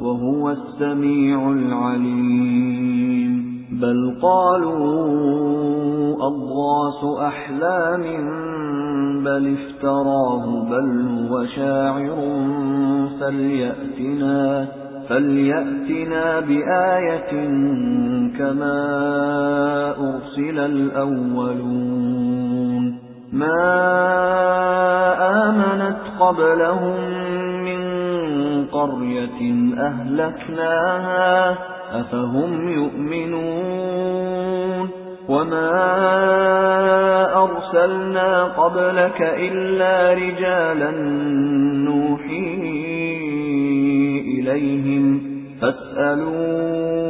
وهو السميع العليم. بل قالوا أضغاث أحلام بل افتراه بل هو شاعر فليأتنا فليأتنا بآية كما أرسل الأولون. ما آمنت قبلهم قرية أهلكناها أفهم يؤمنون؟ وما أرسلنا قبلك إلا رجالا نوحي إليهم فاسألوا